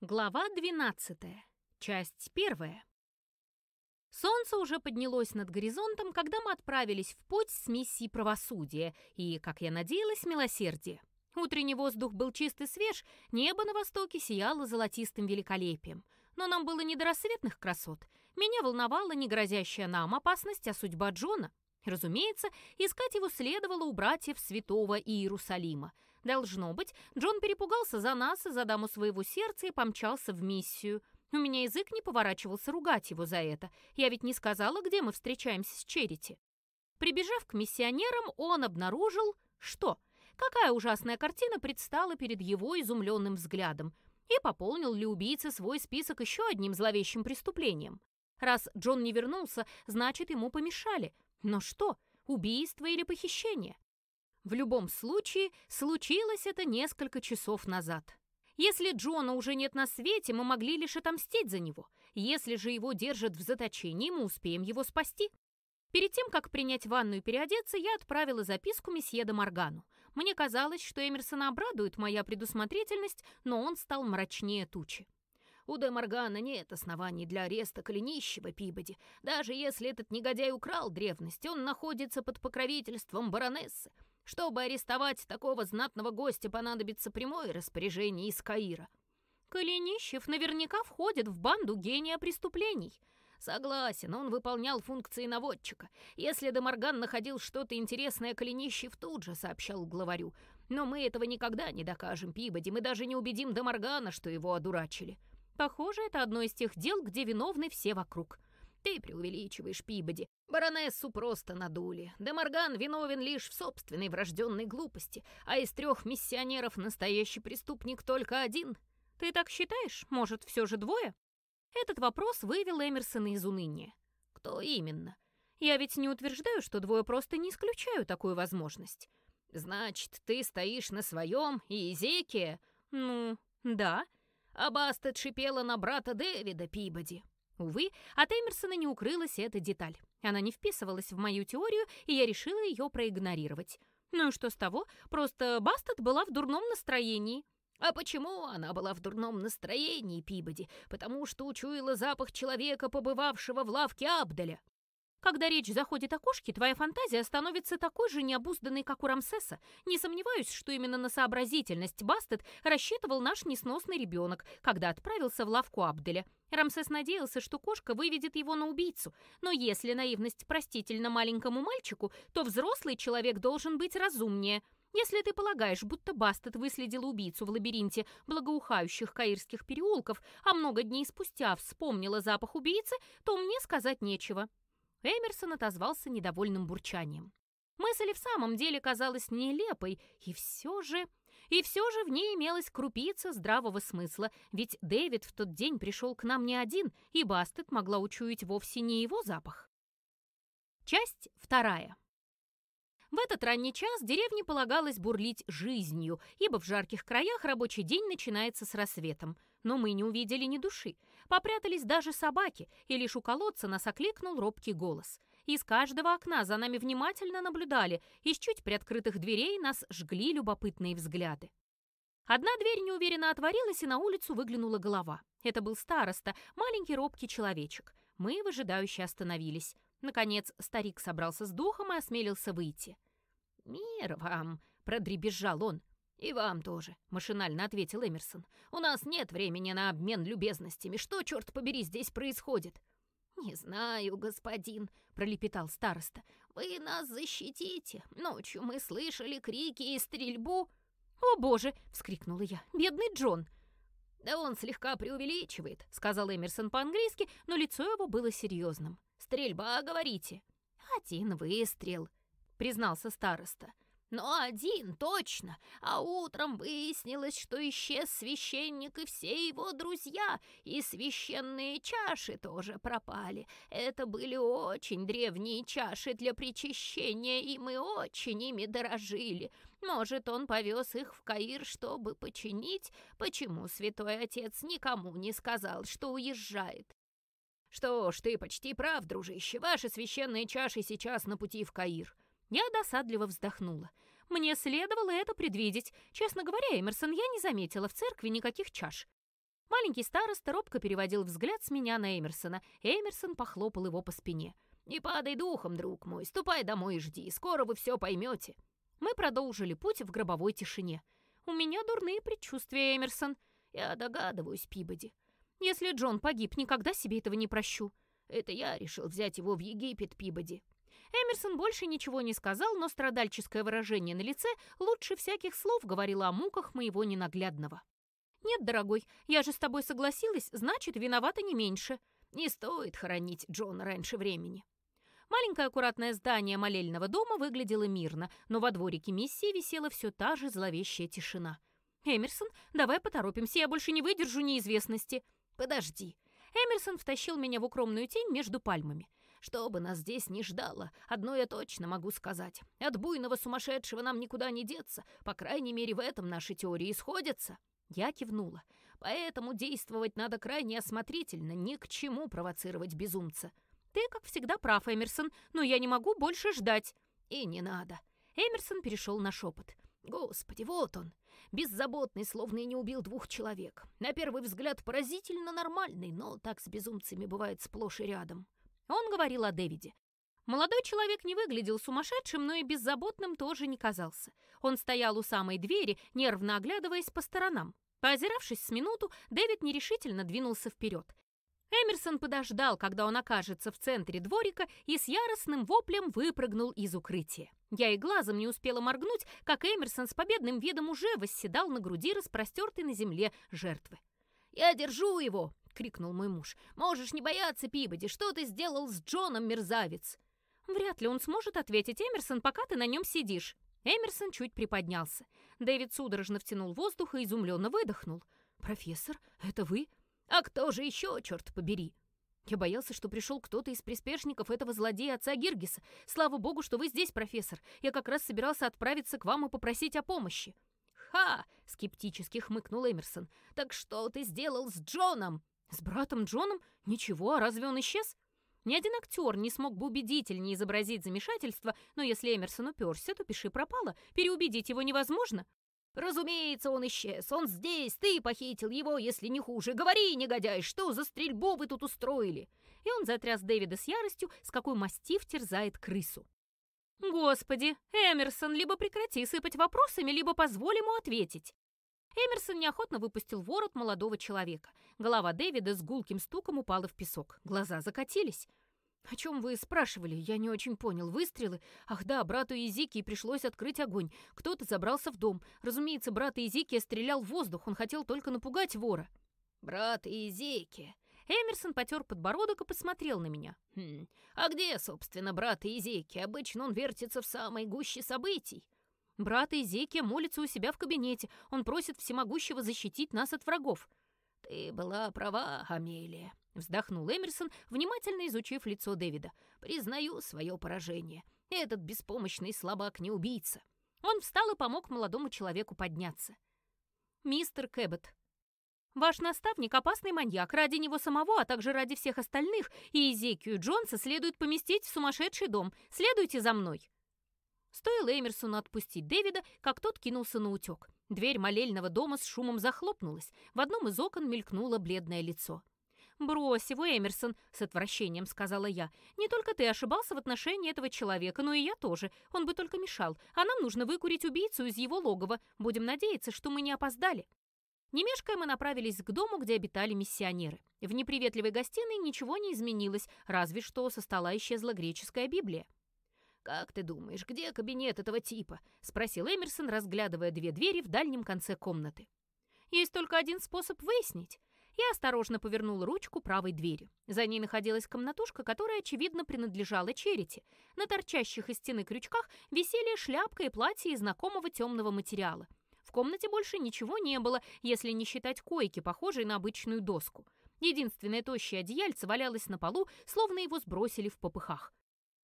Глава 12. Часть 1. Солнце уже поднялось над горизонтом, когда мы отправились в путь с миссией правосудия и, как я надеялась, милосердия. Утренний воздух был чист и свеж, небо на востоке сияло золотистым великолепием. Но нам было не до рассветных красот. Меня волновала не грозящая нам опасность, а судьба Джона. Разумеется, искать его следовало у братьев святого Иерусалима. Должно быть, Джон перепугался за нас и за даму своего сердца и помчался в миссию. У меня язык не поворачивался ругать его за это. Я ведь не сказала, где мы встречаемся с Черити. Прибежав к миссионерам, он обнаружил... Что? Какая ужасная картина предстала перед его изумленным взглядом. И пополнил ли убийца свой список еще одним зловещим преступлением? Раз Джон не вернулся, значит, ему помешали. Но что, убийство или похищение? В любом случае, случилось это несколько часов назад. Если Джона уже нет на свете, мы могли лишь отомстить за него. Если же его держат в заточении, мы успеем его спасти. Перед тем, как принять ванну и переодеться, я отправила записку месье де Моргану. Мне казалось, что Эмерсона обрадует моя предусмотрительность, но он стал мрачнее тучи. У де Моргана нет оснований для ареста коленищего Пибоди. Даже если этот негодяй украл древность, он находится под покровительством баронессы. Чтобы арестовать такого знатного гостя, понадобится прямое распоряжение из Каира. Коленищев наверняка входит в банду гения преступлений. Согласен, он выполнял функции наводчика. Если Демарган находил что-то интересное, Коленищев тут же сообщал главарю. Но мы этого никогда не докажем, Пибоди, мы даже не убедим Демаргана, что его одурачили. Похоже, это одно из тех дел, где виновны все вокруг. Ты преувеличиваешь, Пибоди. Баронессу просто надули. Демарган виновен лишь в собственной врожденной глупости, а из трех миссионеров настоящий преступник только один. Ты так считаешь? Может, все же двое? Этот вопрос вывел Эмерсона из уныния. Кто именно? Я ведь не утверждаю, что двое просто не исключаю такую возможность. Значит, ты стоишь на своем, и Изекия? Ну, да а Бастет шипела на брата Дэвида Пибоди. Увы, от Эмерсона не укрылась эта деталь. Она не вписывалась в мою теорию, и я решила ее проигнорировать. Ну и что с того? Просто Бастет была в дурном настроении. А почему она была в дурном настроении, Пибоди? Потому что учуяла запах человека, побывавшего в лавке Абделя. Когда речь заходит о кошке, твоя фантазия становится такой же необузданной, как у Рамсеса. Не сомневаюсь, что именно на сообразительность Бастет рассчитывал наш несносный ребенок, когда отправился в лавку Абделя. Рамсес надеялся, что кошка выведет его на убийцу. Но если наивность простительна маленькому мальчику, то взрослый человек должен быть разумнее. Если ты полагаешь, будто Бастет выследил убийцу в лабиринте благоухающих каирских переулков, а много дней спустя вспомнила запах убийцы, то мне сказать нечего. Эмерсон отозвался недовольным бурчанием. Мысль в самом деле казалась нелепой, и все же... И все же в ней имелась крупица здравого смысла, ведь Дэвид в тот день пришел к нам не один, и Бастет могла учуять вовсе не его запах. Часть вторая. В этот ранний час деревне полагалось бурлить жизнью, ибо в жарких краях рабочий день начинается с рассветом. Но мы не увидели ни души. Попрятались даже собаки, и лишь у колодца нас окликнул робкий голос. Из каждого окна за нами внимательно наблюдали, из чуть приоткрытых дверей нас жгли любопытные взгляды. Одна дверь неуверенно отворилась, и на улицу выглянула голова. Это был староста, маленький робкий человечек. Мы выжидающе остановились. Наконец старик собрался с духом и осмелился выйти. «Мир вам!» — продребезжал он. «И вам тоже», — машинально ответил Эмерсон. «У нас нет времени на обмен любезностями. Что, черт побери, здесь происходит?» «Не знаю, господин», — пролепетал староста. «Вы нас защитите. Ночью мы слышали крики и стрельбу». «О, боже!» — вскрикнула я. «Бедный Джон!» «Да он слегка преувеличивает», — сказал Эмерсон по-английски, но лицо его было серьезным. «Стрельба, говорите?» «Один выстрел», — признался староста. «Но один, точно. А утром выяснилось, что исчез священник и все его друзья, и священные чаши тоже пропали. Это были очень древние чаши для причащения, и мы очень ими дорожили. Может, он повез их в Каир, чтобы починить? Почему святой отец никому не сказал, что уезжает? «Что ж, ты почти прав, дружище. Ваши священные чаши сейчас на пути в Каир». Я досадливо вздохнула. Мне следовало это предвидеть. Честно говоря, Эмерсон, я не заметила в церкви никаких чаш. Маленький староста робко переводил взгляд с меня на Эмерсона. Эмерсон похлопал его по спине. «Не падай духом, друг мой, ступай домой и жди, скоро вы все поймете». Мы продолжили путь в гробовой тишине. «У меня дурные предчувствия, Эмерсон». «Я догадываюсь, Пибоди. Если Джон погиб, никогда себе этого не прощу». «Это я решил взять его в Египет, Пибоди». Эмерсон больше ничего не сказал, но страдальческое выражение на лице лучше всяких слов говорило о муках моего ненаглядного. «Нет, дорогой, я же с тобой согласилась, значит, виновата не меньше. Не стоит хоронить Джона раньше времени». Маленькое аккуратное здание молельного дома выглядело мирно, но во дворике миссии висела все та же зловещая тишина. «Эмерсон, давай поторопимся, я больше не выдержу неизвестности». «Подожди». Эмерсон втащил меня в укромную тень между пальмами. «Что бы нас здесь не ждало, одно я точно могу сказать. От буйного сумасшедшего нам никуда не деться, по крайней мере, в этом наши теории сходятся». Я кивнула. «Поэтому действовать надо крайне осмотрительно, ни к чему провоцировать безумца». «Ты, как всегда, прав, Эмерсон, но я не могу больше ждать». «И не надо». Эмерсон перешел на шепот. «Господи, вот он! Беззаботный, словно и не убил двух человек. На первый взгляд поразительно нормальный, но так с безумцами бывает сплошь и рядом». Он говорил о Дэвиде. Молодой человек не выглядел сумасшедшим, но и беззаботным тоже не казался. Он стоял у самой двери, нервно оглядываясь по сторонам. Поозиравшись с минуту, Дэвид нерешительно двинулся вперед. Эмерсон подождал, когда он окажется в центре дворика, и с яростным воплем выпрыгнул из укрытия. Я и глазом не успела моргнуть, как Эмерсон с победным видом уже восседал на груди распростертой на земле жертвы. «Я держу его!» — крикнул мой муж. «Можешь не бояться, Пибоди, что ты сделал с Джоном, мерзавец?» «Вряд ли он сможет ответить, Эмерсон, пока ты на нем сидишь». Эмерсон чуть приподнялся. Дэвид судорожно втянул воздух и изумленно выдохнул. «Профессор, это вы?» «А кто же еще, черт побери?» Я боялся, что пришел кто-то из приспешников этого злодея отца Гиргиса. Слава богу, что вы здесь, профессор. Я как раз собирался отправиться к вам и попросить о помощи. «Ха!» — скептически хмыкнул Эмерсон. «Так что ты сделал с Джоном?» «С братом Джоном? Ничего, а разве он исчез?» Ни один актер не смог бы убедительнее изобразить замешательство, но если Эмерсон уперся, то пиши пропало, переубедить его невозможно. «Разумеется, он исчез. Он здесь. Ты похитил его, если не хуже. Говори, негодяй, что за стрельбу вы тут устроили?» И он затряс Дэвида с яростью, с какой мастиф терзает крысу. «Господи, Эмерсон, либо прекрати сыпать вопросами, либо позволь ему ответить». Эмерсон неохотно выпустил ворот молодого человека. Голова Дэвида с гулким стуком упала в песок. Глаза закатились. «О чем вы спрашивали? Я не очень понял. Выстрелы? Ах да, брату Изикии пришлось открыть огонь. Кто-то забрался в дом. Разумеется, брат Изикия стрелял в воздух. Он хотел только напугать вора». «Брат Изикия?» Эмерсон потер подбородок и посмотрел на меня. «Хм, а где, собственно, брат Изекия? Обычно он вертится в самой гуще событий». «Брат Изекия молится у себя в кабинете. Он просит всемогущего защитить нас от врагов». «Ты была права, Амелия», Вздохнул Эмерсон, внимательно изучив лицо Дэвида. «Признаю свое поражение. Этот беспомощный слабак не убийца». Он встал и помог молодому человеку подняться. «Мистер Кэббет, ваш наставник — опасный маньяк. Ради него самого, а также ради всех остальных, и Изекию Джонса следует поместить в сумасшедший дом. Следуйте за мной». Стоило Эмерсону отпустить Дэвида, как тот кинулся на утек. Дверь молельного дома с шумом захлопнулась. В одном из окон мелькнуло бледное лицо. «Брось его, Эмерсон», — с отвращением сказала я. «Не только ты ошибался в отношении этого человека, но и я тоже. Он бы только мешал. А нам нужно выкурить убийцу из его логова. Будем надеяться, что мы не опоздали». Не мешкая, мы направились к дому, где обитали миссионеры. В неприветливой гостиной ничего не изменилось, разве что со стола исчезла греческая Библия. «Как ты думаешь, где кабинет этого типа?» — спросил Эмерсон, разглядывая две двери в дальнем конце комнаты. «Есть только один способ выяснить. Я осторожно повернула ручку правой двери. За ней находилась комнатушка, которая, очевидно, принадлежала Черити. На торчащих из стены крючках висели шляпка и платье из знакомого темного материала. В комнате больше ничего не было, если не считать койки, похожей на обычную доску. Единственное тощее одеяльце валялось на полу, словно его сбросили в попыхах.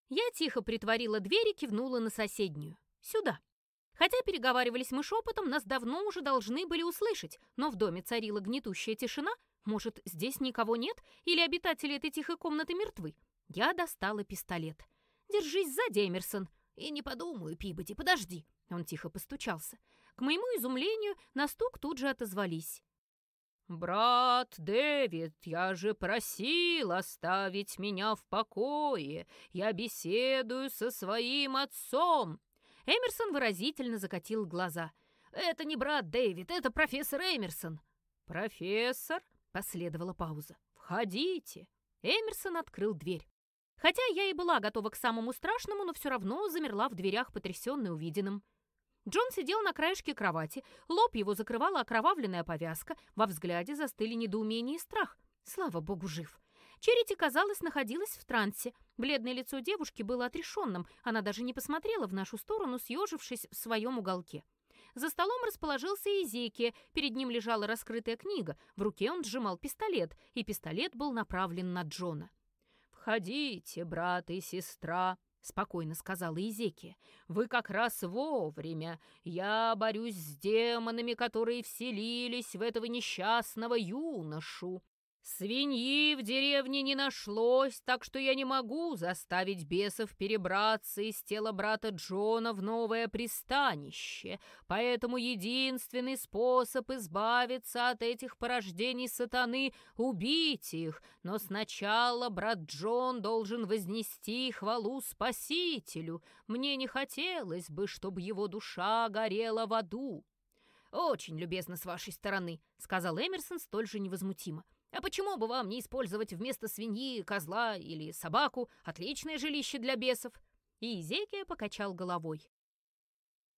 Я тихо притворила дверь и кивнула на соседнюю. «Сюда». Хотя переговаривались мы шепотом, нас давно уже должны были услышать, но в доме царила гнетущая тишина. Может, здесь никого нет? Или обитатели этой тихой комнаты мертвы? Я достала пистолет. «Держись сзади, Эмерсон!» «И не подумаю, Пибоди, подожди!» Он тихо постучался. К моему изумлению, на стук тут же отозвались. «Брат Дэвид, я же просил оставить меня в покое. Я беседую со своим отцом». Эмерсон выразительно закатил глаза. «Это не брат Дэвид, это профессор Эмерсон». «Профессор?» — последовала пауза. «Входите». Эмерсон открыл дверь. Хотя я и была готова к самому страшному, но все равно замерла в дверях, потрясённой увиденным. Джон сидел на краешке кровати, лоб его закрывала окровавленная повязка, во взгляде застыли недоумение и страх. Слава богу, жив. Черити, казалось, находилась в трансе. Бледное лицо девушки было отрешенным, она даже не посмотрела в нашу сторону, съежившись в своем уголке. За столом расположился Изекия, перед ним лежала раскрытая книга, в руке он сжимал пистолет, и пистолет был направлен на Джона. «Входите, брат и сестра», — спокойно сказала Изекия. «Вы как раз вовремя. Я борюсь с демонами, которые вселились в этого несчастного юношу. Свиньи в деревне не нашлось, так что я не могу заставить бесов перебраться из тела брата Джона в новое пристанище. Поэтому единственный способ избавиться от этих порождений сатаны — убить их. Но сначала брат Джон должен вознести хвалу Спасителю. Мне не хотелось бы, чтобы его душа горела в аду. «Очень любезно с вашей стороны», — сказал Эмерсон столь же невозмутимо. А почему бы вам не использовать вместо свиньи козла или собаку? Отличное жилище для бесов!» И Изекия покачал головой.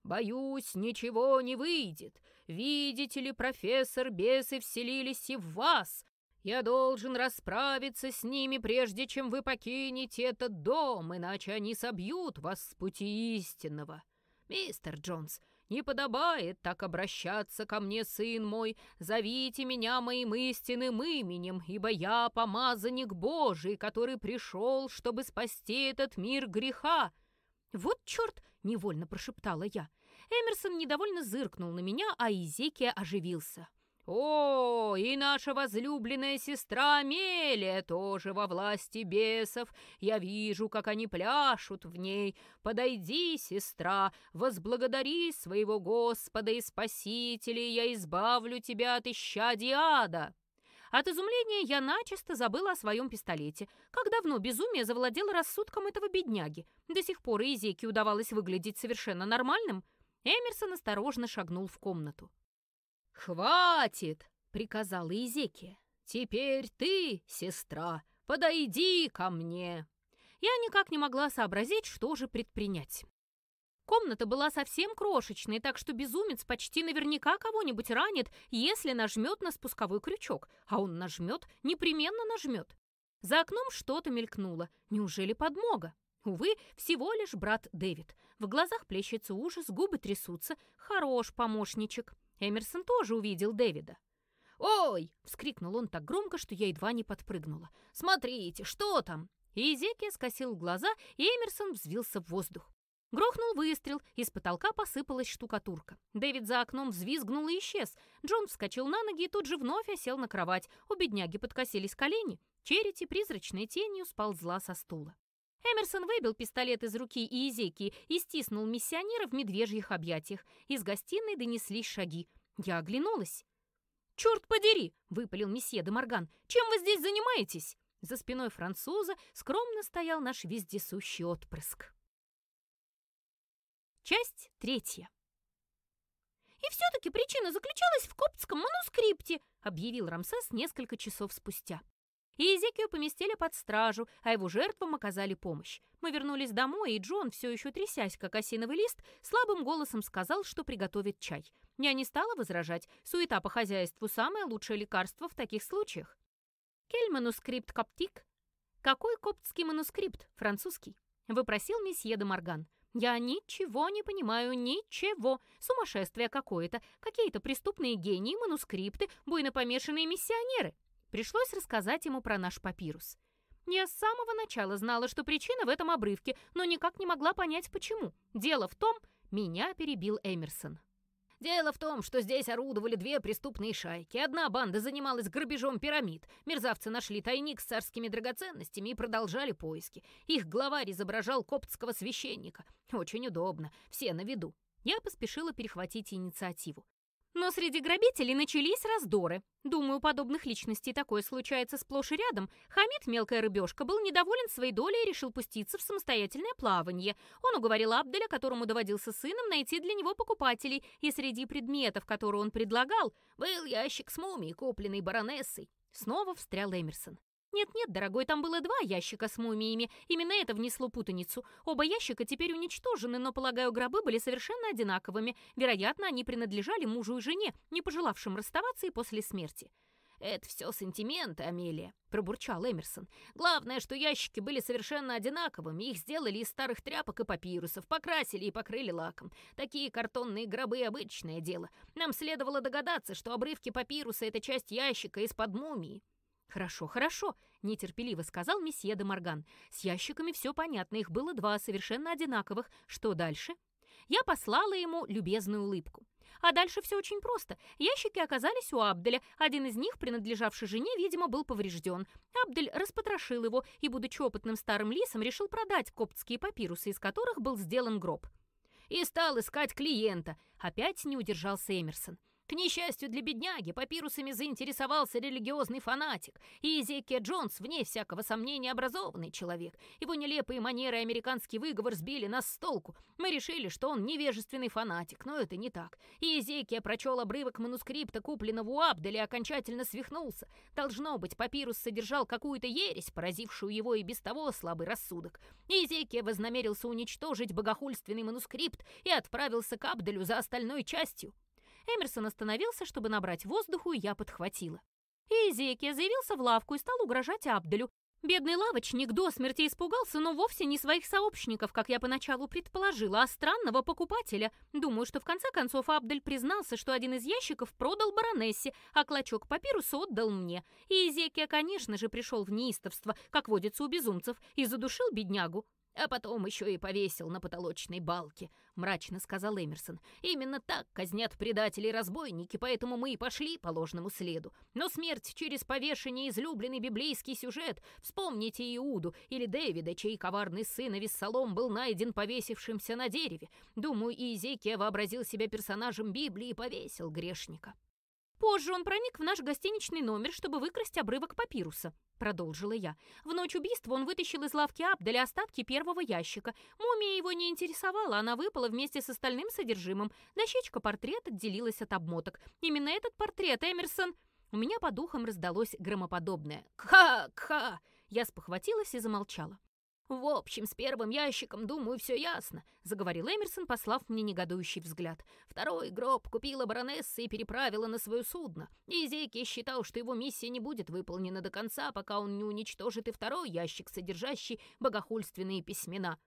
«Боюсь, ничего не выйдет. Видите ли, профессор, бесы вселились и в вас. Я должен расправиться с ними, прежде чем вы покинете этот дом, иначе они собьют вас с пути истинного. Мистер Джонс, не подобает так обращаться ко мне, сын мой. Зовите меня моим истинным именем, ибо я помазанник Божий, который пришел, чтобы спасти этот мир греха». «Вот черт!» — невольно прошептала я. Эмерсон недовольно зыркнул на меня, а Изекия оживился. «О, и наша возлюбленная сестра Амелия тоже во власти бесов. Я вижу, как они пляшут в ней. Подойди, сестра, возблагодари своего Господа и Спасителя, и я избавлю тебя от исчадия ада». От изумления я начисто забыла о своем пистолете. Как давно безумие завладело рассудком этого бедняги. До сих пор Изеке удавалось выглядеть совершенно нормальным. Эмерсон осторожно шагнул в комнату. «Хватит!» — приказала Изекия. «Теперь ты, сестра, подойди ко мне!» Я никак не могла сообразить, что же предпринять. Комната была совсем крошечной, так что безумец почти наверняка кого-нибудь ранит, если нажмет на спусковой крючок, а он нажмет, непременно нажмет. За окном что-то мелькнуло. Неужели подмога? Увы, всего лишь брат Дэвид. В глазах плещется ужас, губы трясутся. Хорош помощничек. Эмерсон тоже увидел Дэвида. «Ой!» — вскрикнул он так громко, что я едва не подпрыгнула. «Смотрите, что там?» И скосил глаза, и Эмерсон взвился в воздух. Грохнул выстрел, из потолка посыпалась штукатурка. Дэвид за окном взвизгнул и исчез. Джон вскочил на ноги и тут же вновь осел на кровать. У бедняги подкосились колени. Черити призрачной тенью сползла со стула. Эмерсон выбил пистолет из руки Иезекии и стиснул миссионера в медвежьих объятиях. Из гостиной донеслись шаги. Я оглянулась. «Черт подери!» — выпалил месье де Морган. «Чем вы здесь занимаетесь?» За спиной француза скромно стоял наш вездесущий отпрыск. Часть третья. «И все-таки причина заключалась в коптском манускрипте», объявил Рамсес несколько часов спустя. И Эзекию поместили под стражу, а его жертвам оказали помощь. Мы вернулись домой, и Джон, все еще трясясь, как осиновый лист, слабым голосом сказал, что приготовит чай. Я не стала возражать. Суета по хозяйству – самое лучшее лекарство в таких случаях. «Кель манускрипт коптик?» «Какой коптский манускрипт? Французский?» – выпросил месье де Морган. «Я ничего не понимаю, ничего. Сумасшествие какое-то. Какие-то преступные гении, манускрипты, буйно помешанные миссионеры». Пришлось рассказать ему про наш папирус. Я с самого начала знала, что причина в этом обрывке, но никак не могла понять, почему. Дело в том, меня перебил Эмерсон. Дело в том, что здесь орудовали две преступные шайки. Одна банда занималась грабежом пирамид. Мерзавцы нашли тайник с царскими драгоценностями и продолжали поиски. Их главарь изображал коптского священника. Очень удобно, все на виду. Я поспешила перехватить инициативу. Но среди грабителей начались раздоры. Думаю, у подобных личностей такое случается сплошь и рядом. Хамид, мелкая рыбешка, был недоволен своей долей и решил пуститься в самостоятельное плавание. Он уговорил Абделя, которому доводился сыном, найти для него покупателей, и среди предметов, которые он предлагал, был ящик с мумией, купленный баронессой. Снова встрял Эмерсон. Нет-нет, дорогой, там было два ящика с мумиями. Именно это внесло путаницу. Оба ящика теперь уничтожены, но, полагаю, гробы были совершенно одинаковыми. Вероятно, они принадлежали мужу и жене, не пожелавшим расставаться и после смерти. «Это все сантименты, Амелия», — пробурчал Эмерсон. «Главное, что ящики были совершенно одинаковыми. Их сделали из старых тряпок и папирусов, покрасили и покрыли лаком. Такие картонные гробы — обычное дело. Нам следовало догадаться, что обрывки папируса — это часть ящика из-под мумии». «Хорошо, хорошо», — нетерпеливо сказал месье де Морган. «С ящиками все понятно, их было два, совершенно одинаковых. Что дальше?» Я послала ему любезную улыбку. А дальше все очень просто. Ящики оказались у Абделя. Один из них, принадлежавший жене, видимо, был поврежден. Абдель распотрошил его и, будучи опытным старым лисом, решил продать коптские папирусы, из которых был сделан гроб. И стал искать клиента. Опять не удержался Эмерсон. К несчастью для бедняги, папирусами заинтересовался религиозный фанатик, и Эзекия Джонс, вне всякого сомнения, образованный человек. Его нелепые манеры и американский выговор сбили нас с толку. Мы решили, что он невежественный фанатик, но это не так. И Эзекия прочел обрывок манускрипта, купленного у Абделя, и окончательно свихнулся. Должно быть, папирус содержал какую-то ересь, поразившую его и без того слабый рассудок. И Эзекия вознамерился уничтожить богохульственный манускрипт и отправился к Абделю за остальной частью. Эмерсон остановился, чтобы набрать воздуху, и я подхватила. И Эзекия заявился в лавку и стал угрожать Абделю. Бедный лавочник до смерти испугался, но вовсе не своих сообщников, как я поначалу предположила, а странного покупателя. Думаю, что в конце концов Абдель признался, что один из ящиков продал баронессе, а клочок папируса отдал мне. И Эзекия, конечно же, пришел в неистовство, как водится у безумцев, и задушил беднягу а потом еще и повесил на потолочной балке», — мрачно сказал Эмерсон. «Именно так казнят предатели-разбойники, поэтому мы и пошли по ложному следу. Но смерть через повешение — излюбленный библейский сюжет. Вспомните Иуду или Дэвида, чей коварный сын Авессалом был найден повесившимся на дереве. Думаю, Иезекия вообразил себя персонажем Библии и повесил грешника». Позже он проник в наш гостиничный номер, чтобы выкрасть обрывок папируса. Продолжила я. В ночь убийства он вытащил из лавки Абделя остатки первого ящика. Мумия его не интересовала, она выпала вместе с остальным содержимым. Дощечка портрет отделилась от обмоток. Именно этот портрет Эмерсон... У меня по духам раздалось громоподобное «Кха-кха!» Я спохватилась и замолчала. «В общем, с первым ящиком, думаю, все ясно», — заговорил Эмерсон, послав мне негодующий взгляд. «Второй гроб купила баронесса и переправила на свое судно. И Зейки считал, что его миссия не будет выполнена до конца, пока он не уничтожит и второй ящик, содержащий богохульственные письмена».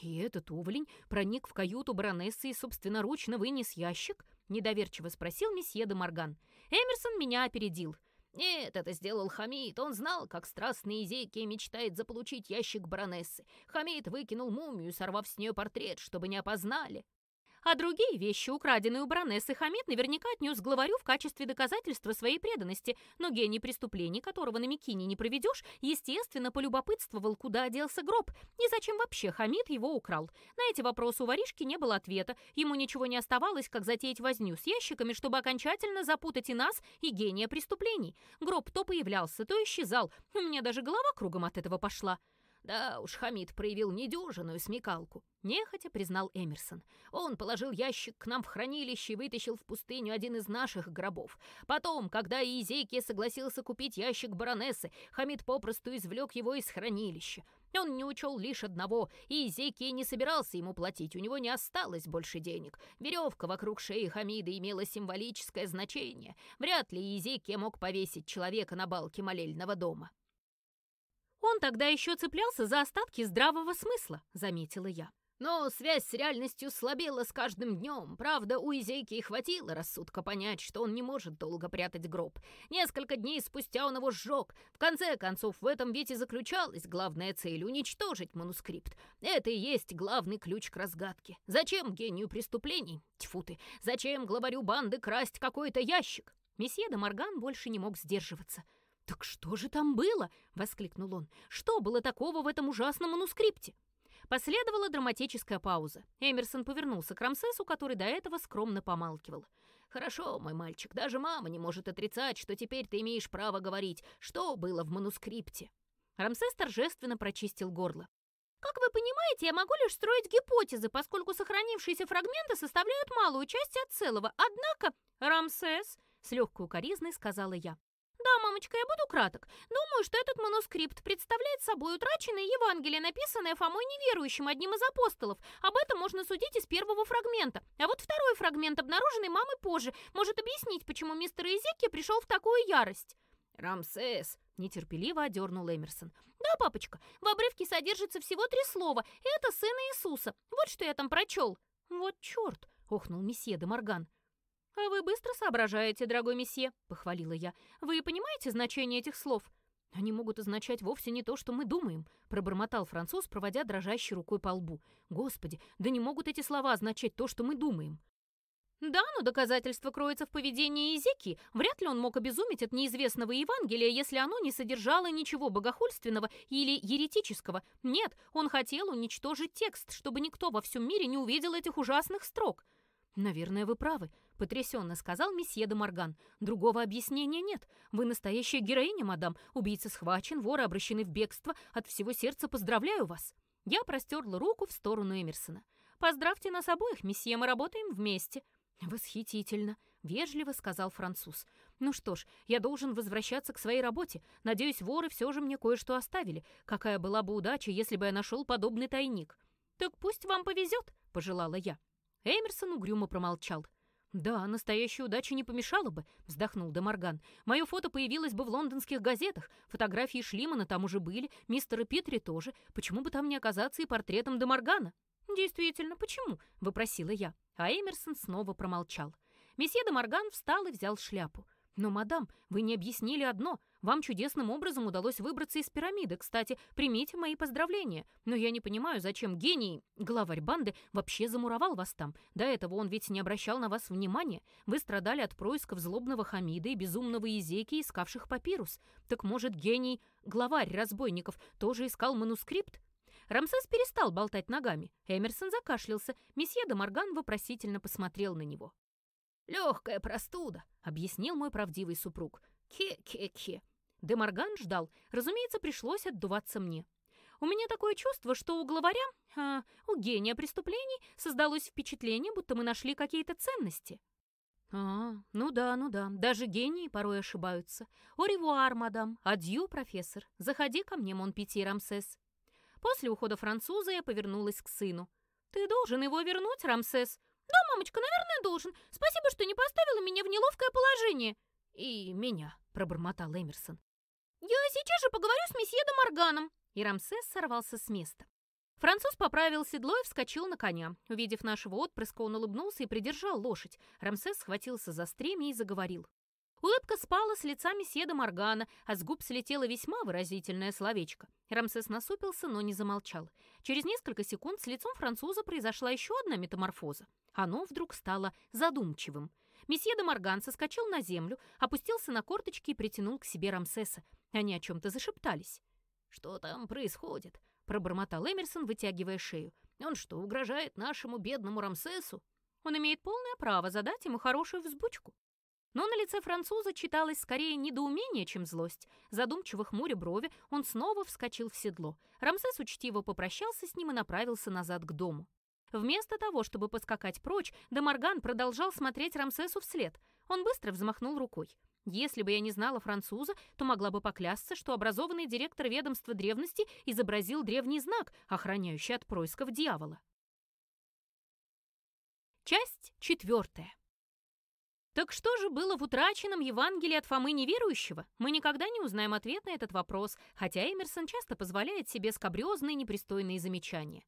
«И этот уволень проник в каюту баронессы и собственноручно вынес ящик?» — недоверчиво спросил месье де Морган. Эмерсон меня опередил. Нет, это сделал Хамид. Он знал, как страстный Изейкия мечтает заполучить ящик баронессы. Хамид выкинул мумию, сорвав с нее портрет, чтобы не опознали. А другие вещи, украденные у баронессы Хамид, наверняка отнес главарю в качестве доказательства своей преданности, но гений преступлений, которого на Микине не проведешь, естественно, полюбопытствовал, куда делся гроб и зачем вообще Хамид его украл. На эти вопросы у воришки не было ответа, ему ничего не оставалось, как затеять возню с ящиками, чтобы окончательно запутать и нас, и гения преступлений. Гроб то появлялся, то исчезал, у меня даже голова кругом от этого пошла. Да уж, Хамид проявил недюжинную смекалку. Нехотя признал Эмерсон. Он положил ящик к нам в хранилище и вытащил в пустыню один из наших гробов. Потом, когда Иезекия согласился купить ящик баронессы, Хамид попросту извлек его из хранилища. Он не учел лишь одного, и Изекия не собирался ему платить, у него не осталось больше денег. Веревка вокруг шеи Хамида имела символическое значение. Вряд ли Изекия мог повесить человека на балке молельного дома. «Он тогда еще цеплялся за остатки здравого смысла», — заметила я. Но связь с реальностью слабела с каждым днем. Правда, у Изейки хватило рассудка понять, что он не может долго прятать гроб. Несколько дней спустя он его сжег. В конце концов, в этом ведь и заключалась главная цель — уничтожить манускрипт. Это и есть главный ключ к разгадке. Зачем гению преступлений? Тьфу ты! Зачем главарю банды красть какой-то ящик? Месье де Морган больше не мог сдерживаться. «Так что же там было?» — воскликнул он. «Что было такого в этом ужасном манускрипте?» Последовала драматическая пауза. Эмерсон повернулся к Рамсесу, который до этого скромно помалкивал. «Хорошо, мой мальчик, даже мама не может отрицать, что теперь ты имеешь право говорить, что было в манускрипте». Рамсес торжественно прочистил горло. Как вы понимаете, я могу лишь строить гипотезы, поскольку сохранившиеся фрагменты составляют малую часть от целого. Однако, Рамсес, с легкой укоризной сказала я. «Да, мамочка, я буду краток. Думаю, что этот манускрипт представляет собой утраченное Евангелие, написанное Фомой неверующим, одним из апостолов. Об этом можно судить из первого фрагмента. А вот второй фрагмент, обнаруженный мамой позже, может объяснить, почему мистер Изеки пришел в такую ярость». «Рамсес!» — нетерпеливо одернул Эмерсон. «Да, папочка, в обрывке содержится всего три слова, это сын Иисуса. Вот что я там прочел». «Вот черт!» — охнул месье де Морган. «А вы быстро соображаете, дорогой месье», — похвалила я. «Вы понимаете значение этих слов?» «Они могут означать вовсе не то, что мы думаем», — пробормотал француз, проводя дрожащей рукой по лбу. «Господи, да не могут эти слова означать то, что мы думаем». Да, но доказательство кроется в поведении Изеки. Вряд ли он мог обезуметь от неизвестного Евангелия, если оно не содержало ничего богохульственного или еретического. Нет, он хотел уничтожить текст, чтобы никто во всем мире не увидел этих ужасных строк. «Наверное, вы правы», — потрясенно сказал месье де Морган. «Другого объяснения нет. Вы настоящая героиня, мадам. Убийца схвачен, воры обращены в бегство. От всего сердца поздравляю вас». Я простерла руку в сторону Эмерсона. «Поздравьте нас обоих, месье, мы работаем вместе». «Восхитительно», — вежливо сказал француз. «Ну что ж, я должен возвращаться к своей работе. Надеюсь, воры все же мне кое-что оставили. Какая была бы удача, если бы я нашел подобный тайник». «Так пусть вам повезет», — пожелала я. Эмерсон угрюмо промолчал. «Да, настоящая удача не помешала бы», — вздохнул Демарган. «Мое фото появилось бы в лондонских газетах. Фотографии Шлимана там уже были, мистера Питри тоже. Почему бы там не оказаться и портретом Демаргана?» «Действительно, почему?» — вопросила я. А Эмерсон снова промолчал. Месье де Морган встал и взял шляпу. «Но, мадам, вы не объяснили одно. Вам чудесным образом удалось выбраться из пирамиды. Кстати, примите мои поздравления. Но я не понимаю, зачем гений, главарь банды, вообще замуровал вас там. До этого он ведь не обращал на вас внимания. Вы страдали от происков злобного Хамида и безумного Изеки, искавших папирус. Так может, гений, главарь разбойников, тоже искал манускрипт? Рамсес перестал болтать ногами. Эмерсон закашлялся. Месье де Морган вопросительно посмотрел на него. «Легкая простуда», — объяснил мой правдивый супруг. «Ке-ке-ке». Де Морган ждал. Разумеется, пришлось отдуваться мне. У меня такое чувство, что у главаря, а, у гения преступлений, создалось впечатление, будто мы нашли какие-то ценности. А, ну да, ну да, даже гении порой ошибаются. О мадам, адью, профессор. Заходи ко мне, Монпити Рамсес. После ухода француза я повернулась к сыну. «Ты должен его вернуть, Рамсес?» «Да, мамочка, наверное, должен. Спасибо, что не поставила меня в неловкое положение». «И меня», — пробормотал Эмерсон. «Я сейчас же поговорю с месье де Морганом». И Рамсес сорвался с места. Француз поправил седло и вскочил на коня. Увидев нашего отпрыска, он улыбнулся и придержал лошадь. Рамсес схватился за стремя и заговорил. Улыбка спала с лица месье де Моргана, а с губ слетело весьма выразительное словечко. Рамсес насупился, но не замолчал. Через несколько секунд с лицом француза произошла еще одна метаморфоза. Оно вдруг стало задумчивым. Месье де Морган соскочил на землю, опустился на корточки и притянул к себе Рамсеса. Они о чем-то зашептались. «Что там происходит?» — пробормотал Эмерсон, вытягивая шею. «Он что, угрожает нашему бедному Рамсесу?» Он имеет полное право задать ему хорошую взбучку. Но на лице француза читалось скорее недоумение, чем злость. Задумчиво хмуря брови, он снова вскочил в седло. Рамсес учтиво попрощался с ним и направился назад к дому. Вместо того, чтобы поскакать прочь, Демарган продолжал смотреть Рамсесу вслед. Он быстро взмахнул рукой. Если бы я не знала француза, то могла бы поклясться, что образованный директор ведомства древности изобразил древний знак, охраняющий от происков дьявола. Часть четвертая. Так что же было в утраченном Евангелии от Фомы неверующего? Мы никогда не узнаем ответ на этот вопрос, хотя Эмерсон часто позволяет себе скабрёзные непристойные замечания.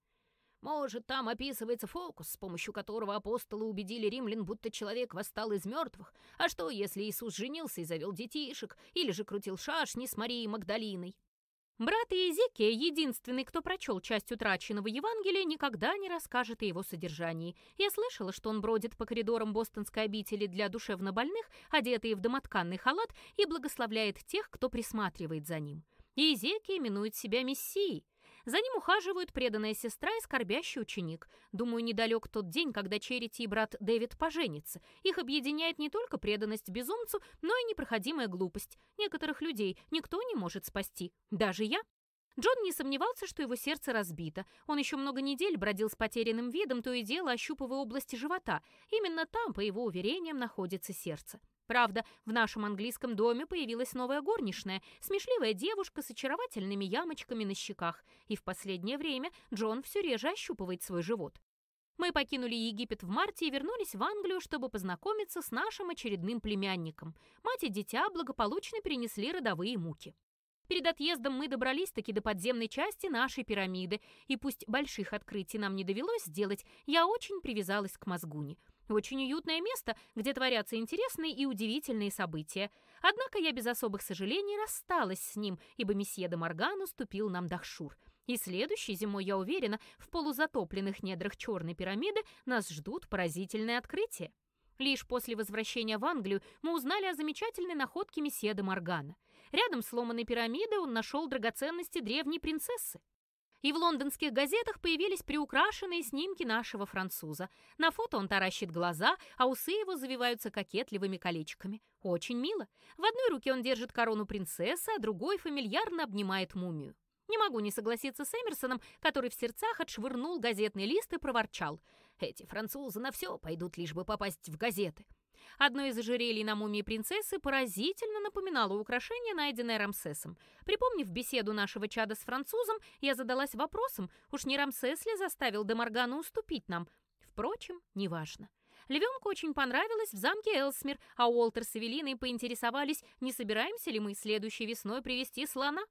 Может, там описывается фокус, с помощью которого апостолы убедили римлян, будто человек восстал из мертвых. А что, если Иисус женился и завел детишек, или же крутил шашни с Марией Магдалиной? Брат Иезекия, единственный, кто прочел часть утраченного Евангелия, никогда не расскажет о его содержании. Я слышала, что он бродит по коридорам бостонской обители для душевнобольных, одетый в домотканный халат, и благословляет тех, кто присматривает за ним. Иезекия именует себя Мессией. За ним ухаживают преданная сестра и скорбящий ученик. Думаю, недалек тот день, когда Черити и брат Дэвид поженятся. Их объединяет не только преданность безумцу, но и непроходимая глупость. Некоторых людей никто не может спасти, даже я. Джон не сомневался, что его сердце разбито. Он еще много недель бродил с потерянным видом, то и дело ощупывая области живота. Именно там, по его уверениям, находится сердце. Правда, в нашем английском доме появилась новая горничная, смешливая девушка с очаровательными ямочками на щеках, и в последнее время Джон все реже ощупывает свой живот. Мы покинули Египет в марте и вернулись в Англию, чтобы познакомиться с нашим очередным племянником. Мать и дитя благополучно перенесли родовые муки. Перед отъездом мы добрались-таки до подземной части нашей пирамиды, и пусть больших открытий нам не довелось сделать, я очень привязалась к мозгуне. Очень уютное место, где творятся интересные и удивительные события. Однако я без особых сожалений рассталась с ним, ибо месье де Морган уступил нам Дахшур. И следующей зимой, я уверена, в полузатопленных недрах Черной пирамиды нас ждут поразительные открытия. Лишь после возвращения в Англию мы узнали о замечательной находке месье де Моргана — Рядом с сломанной пирамидой он нашел драгоценности древней принцессы. И в лондонских газетах появились приукрашенные снимки нашего француза. На фото он таращит глаза, а усы его завиваются кокетливыми колечками. Очень мило. В одной руке он держит корону принцессы, а другой фамильярно обнимает мумию. Не могу не согласиться с Эмерсоном, который в сердцах отшвырнул газетный лист и проворчал. «Эти французы на все пойдут, лишь бы попасть в газеты». Одно из ожерелий на мумии принцессы поразительно напоминало украшение, найденное Рамсесом. Припомнив беседу нашего чада с французом, я задалась вопросом, уж не Рамсес ли заставил Демаргана уступить нам? Впрочем, неважно. Львенку очень понравилось в замке Элсмир, а Уолтер с Эвелиной поинтересовались, не собираемся ли мы следующей весной привезти слона.